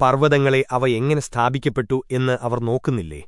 പർവതങ്ങളെ അവ എങ്ങനെ സ്ഥാപിക്കപ്പെട്ടു എന്ന് അവർ നോക്കുന്നില്ലേ?